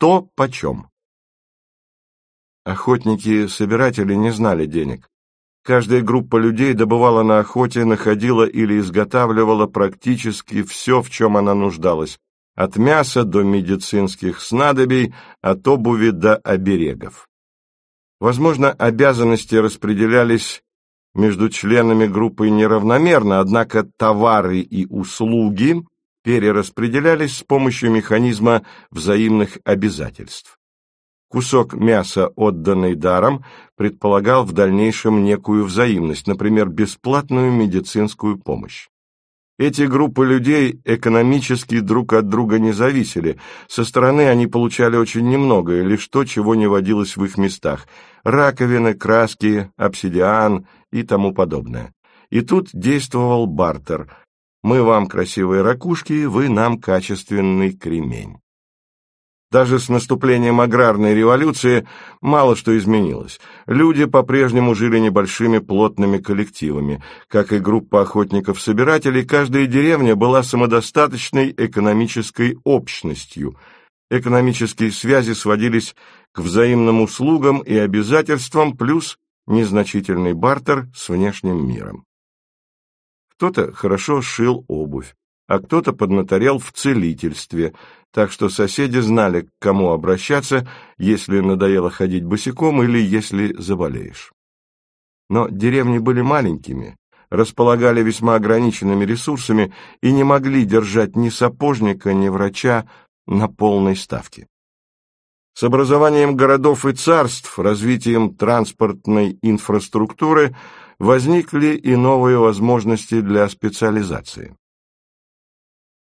Что почем? Охотники-собиратели не знали денег. Каждая группа людей добывала на охоте, находила или изготавливала практически все, в чем она нуждалась, от мяса до медицинских снадобий, от обуви до оберегов. Возможно, обязанности распределялись между членами группы неравномерно, однако товары и услуги перераспределялись с помощью механизма взаимных обязательств. Кусок мяса, отданный даром, предполагал в дальнейшем некую взаимность, например, бесплатную медицинскую помощь. Эти группы людей экономически друг от друга не зависели, со стороны они получали очень немного, лишь то, чего не водилось в их местах – раковины, краски, обсидиан и тому подобное. И тут действовал бартер – мы вам красивые ракушки, вы нам качественный кремень. Даже с наступлением аграрной революции мало что изменилось. Люди по-прежнему жили небольшими плотными коллективами. Как и группа охотников-собирателей, каждая деревня была самодостаточной экономической общностью. Экономические связи сводились к взаимным услугам и обязательствам плюс незначительный бартер с внешним миром. Кто-то хорошо шил обувь, а кто-то поднаторел в целительстве, так что соседи знали, к кому обращаться, если надоело ходить босиком или если заболеешь. Но деревни были маленькими, располагали весьма ограниченными ресурсами и не могли держать ни сапожника, ни врача на полной ставке. С образованием городов и царств, развитием транспортной инфраструктуры – возникли и новые возможности для специализации.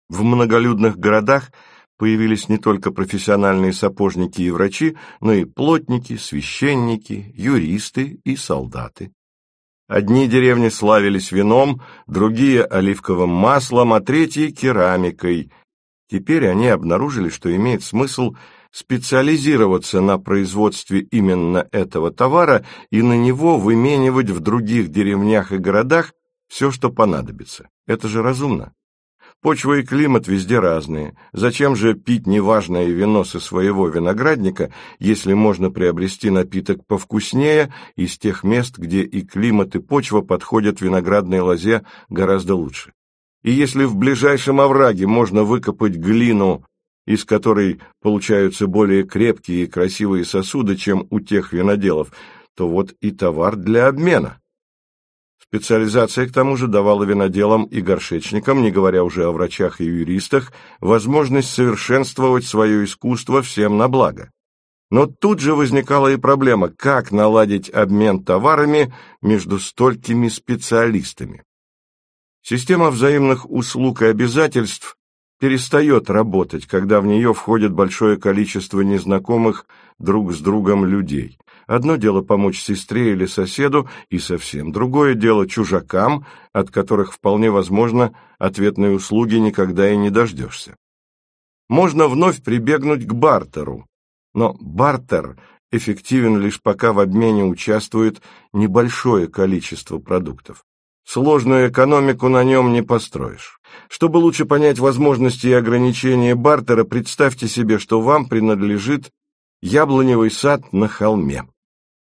В многолюдных городах появились не только профессиональные сапожники и врачи, но и плотники, священники, юристы и солдаты. Одни деревни славились вином, другие – оливковым маслом, а третьи – керамикой. Теперь они обнаружили, что имеет смысл – специализироваться на производстве именно этого товара и на него выменивать в других деревнях и городах все, что понадобится. Это же разумно. Почва и климат везде разные. Зачем же пить неважное вино со своего виноградника, если можно приобрести напиток повкуснее из тех мест, где и климат, и почва подходят виноградной лозе гораздо лучше? И если в ближайшем овраге можно выкопать глину из которой получаются более крепкие и красивые сосуды, чем у тех виноделов, то вот и товар для обмена. Специализация, к тому же, давала виноделам и горшечникам, не говоря уже о врачах и юристах, возможность совершенствовать свое искусство всем на благо. Но тут же возникала и проблема, как наладить обмен товарами между столькими специалистами. Система взаимных услуг и обязательств перестает работать, когда в нее входит большое количество незнакомых друг с другом людей. Одно дело помочь сестре или соседу, и совсем другое дело чужакам, от которых вполне возможно ответной услуги никогда и не дождешься. Можно вновь прибегнуть к бартеру, но бартер эффективен лишь пока в обмене участвует небольшое количество продуктов. Сложную экономику на нем не построишь. Чтобы лучше понять возможности и ограничения бартера, представьте себе, что вам принадлежит яблоневый сад на холме.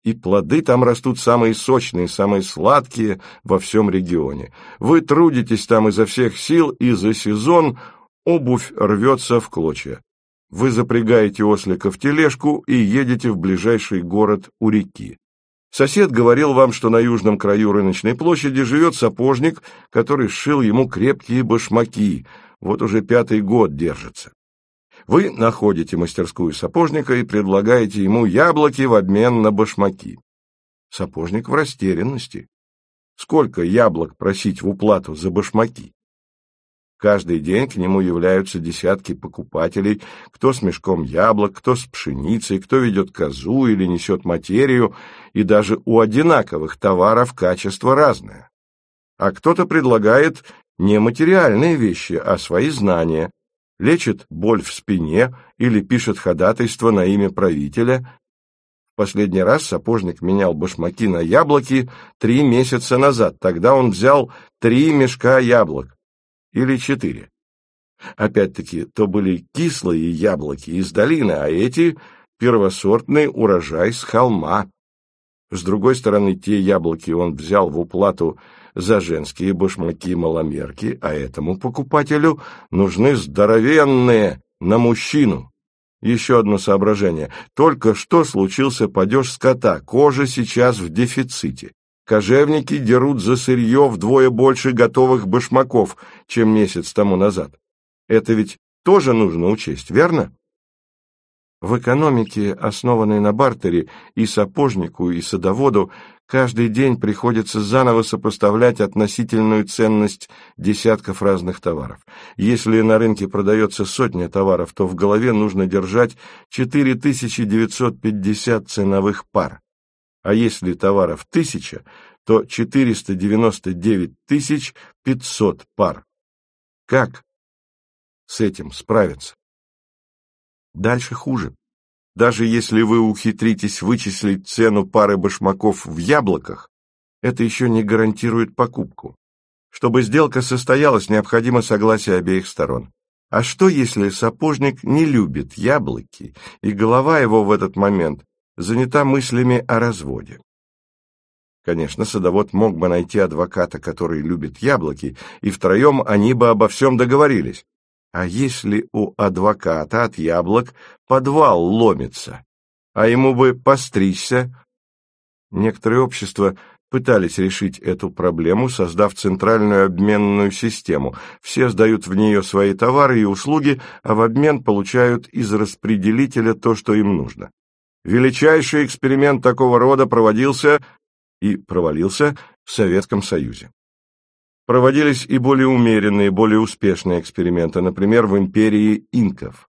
И плоды там растут самые сочные, самые сладкие во всем регионе. Вы трудитесь там изо всех сил, и за сезон обувь рвется в клочья. Вы запрягаете ослика в тележку и едете в ближайший город у реки. Сосед говорил вам, что на южном краю рыночной площади живет сапожник, который сшил ему крепкие башмаки, вот уже пятый год держится. Вы находите мастерскую сапожника и предлагаете ему яблоки в обмен на башмаки. Сапожник в растерянности. Сколько яблок просить в уплату за башмаки? Каждый день к нему являются десятки покупателей, кто с мешком яблок, кто с пшеницей, кто ведет козу или несет материю, и даже у одинаковых товаров качество разное. А кто-то предлагает не материальные вещи, а свои знания, лечит боль в спине или пишет ходатайство на имя правителя. В последний раз сапожник менял башмаки на яблоки три месяца назад, тогда он взял три мешка яблок или четыре. Опять-таки, то были кислые яблоки из долины, а эти — первосортный урожай с холма. С другой стороны, те яблоки он взял в уплату за женские башмаки-маломерки, а этому покупателю нужны здоровенные на мужчину. Еще одно соображение. Только что случился падеж скота, кожа сейчас в дефиците. Кожевники дерут за сырье вдвое больше готовых башмаков, чем месяц тому назад. Это ведь тоже нужно учесть, верно? В экономике, основанной на бартере, и сапожнику, и садоводу каждый день приходится заново сопоставлять относительную ценность десятков разных товаров. Если на рынке продается сотня товаров, то в голове нужно держать 4950 ценовых пар. А если товаров тысяча, то 499 500 пар. Как с этим справиться? Дальше хуже. Даже если вы ухитритесь вычислить цену пары башмаков в яблоках, это еще не гарантирует покупку. Чтобы сделка состоялась, необходимо согласие обеих сторон. А что, если сапожник не любит яблоки, и голова его в этот момент занята мыслями о разводе? Конечно, садовод мог бы найти адвоката, который любит яблоки, и втроем они бы обо всем договорились. А если у адвоката от яблок подвал ломится, а ему бы постричься? Некоторые общества пытались решить эту проблему, создав центральную обменную систему. Все сдают в нее свои товары и услуги, а в обмен получают из распределителя то, что им нужно. Величайший эксперимент такого рода проводился и провалился в Советском Союзе. Проводились и более умеренные, более успешные эксперименты, например, в империи инков.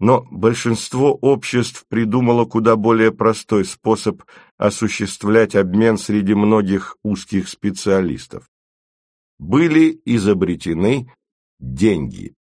Но большинство обществ придумало куда более простой способ осуществлять обмен среди многих узких специалистов. Были изобретены деньги.